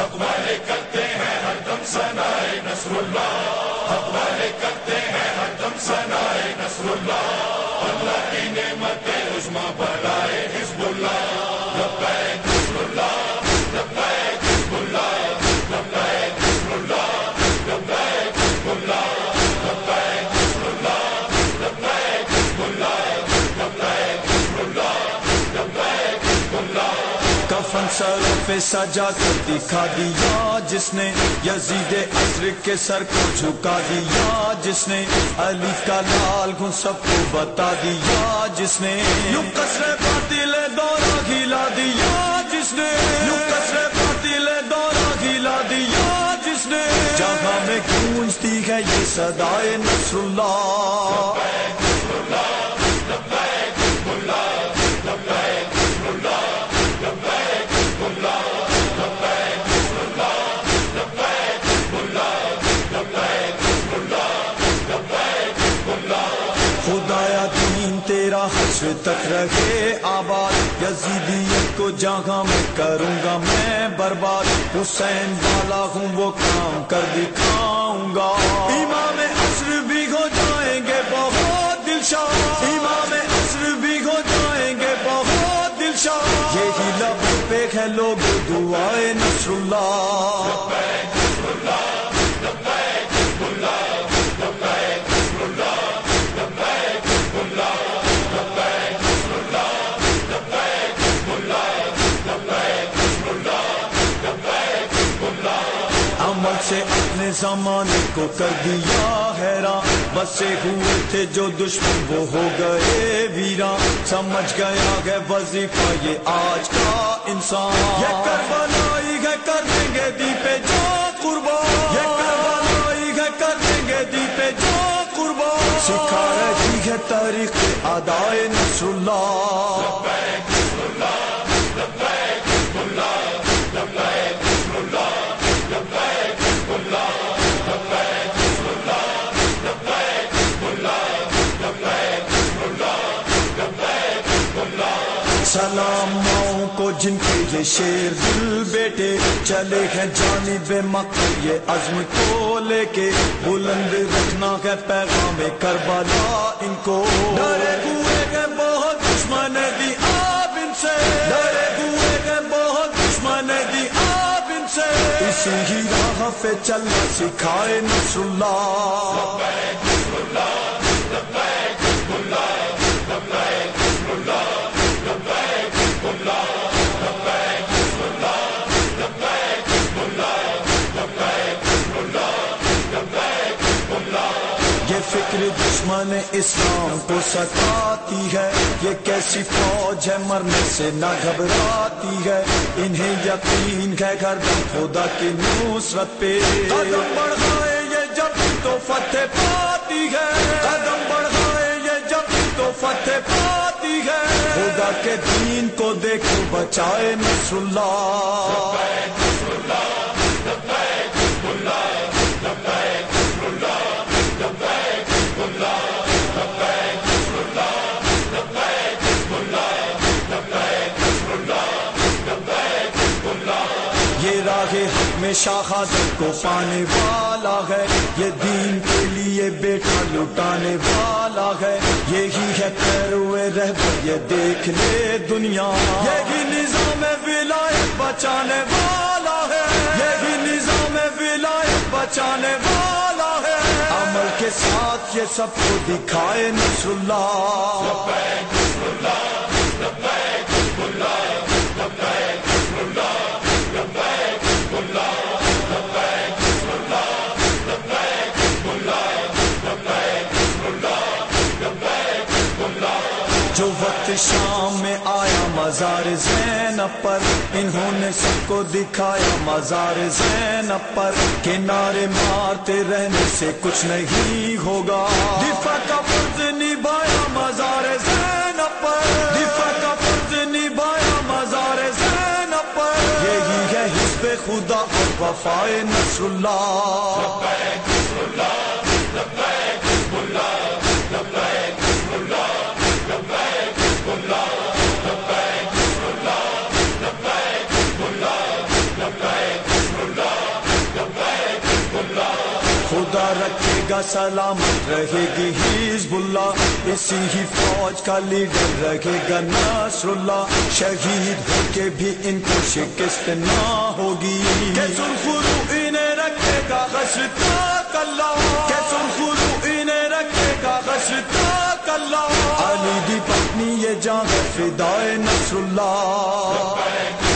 حق والے کرتے ہیں ہر دم سنائے نصر اللہ حق والے کرتے ہیں ہر دم سنائے نصر اللہ اللہ کی نعمت عظما بلائے حزب اللہ پہ سجا کر دکھا دیا، جس نے یزید عصر کے سر کو جھکا دیا، جس نے علی کا لال گن سب کو بتا دیا، جس نے یوں کسرے باطل دورہ گھلا دیا، جس نے یوں کسرے باطل دورہ گھلا دیا، جس نے جہاں میں گونجتی ہے یہ صدائے نصر اللہ دین تیرا حشر تک رہے، آباد یزیدیت کو جہاں میں کروں گا میں، برباد حسین والا ہوں، وہ کام کر دکھاؤں گا۔ امام عصر بھی ہو جائیں گے، بہت دلشاد امام عصر بھی ہو جائیں گے، بہت دلشاد یہی لب پہ ہے لوگ، دعائے نصر اللہ سے اپنے زمانے کو کر دیا حیران۔ بسے ہوئے تھے جو دشمن، وہ ہو گئے ویران۔ سمجھ گیا ہے وظیفہ یہ آج کا انسان۔ یہ کربلائی ہے کر دیں گے دی پہ جو قربان۔ یہ کربلائی ہے کر دیں گے دی پہ جو قربان۔ سکھا رہی ہے تاریخ ادائے نصر اللہ جن کے یہ شیر دل بیٹے چلے ہیں جانب مکہ یہ عزم کو لے کے بلند رکھنا ہے پیغام کربلا ان کو۔ ڈرے ہوئے گئے بہت دشمن دی آپ ان سے۔ ڈرے ہوئے گئے بہت دشمن دی آپ ان سے۔ اسی ہی راہ پہ چلنا سکھائے نصر اللہ یہ فکر دشمن اسلام کو ستاتی ہے، یہ کیسی فوج ہے مرنے سے نہ گھبراتی ہے، انہیں یقین ہے گھر خدا کی نصرت پہ۔ قدم بڑھائے یہ جب تو فتح پاتی ہے۔ قدم بڑھائے یہ جب تو فتح پاتی ہے۔ خدا کے دین کو دیکھو، بچائے نصر اللہ حق کو پانے والا ہے، یہ دین کے لیے بیٹا لٹانے والا ہے۔ یہی ہے پیروے رہبر، یہ دیکھ لے دنیا۔ یہی نظام ولایت بچانے والا ہے۔ یہی نظام ولایت بچانے والا ہے۔ عمل کے ساتھ یہ سب کو دکھائے نصر اللہ جو وقت شام میں آیا، مزار زینب پر انہوں نے سب کو دکھایا، مزار زینب پر کنارے مارتے رہنے سے کچھ نہیں ہوگا۔ دفاع کا فرض نبھایا، مزار زینب پر۔ دفاع کا فرض نبھایا، مزار زینب پر۔ یہی ہے حزب خدا اور وفائے نصر اللہ۔ خدا رکھے گا سلامت رہے گی حزب اللہ اسی ہی فوج کا لیڈر رہے گا نصر اللہ شہید ہو کے بھی ان کو شکست نہ ہوگی۔ کہ سرخرو انہیں رکھے گا غشتا کلا کہ سرخرو انہیں رکھے گا غشتا کلا علی دی پتنی یہ جان فدائے نصر اللہ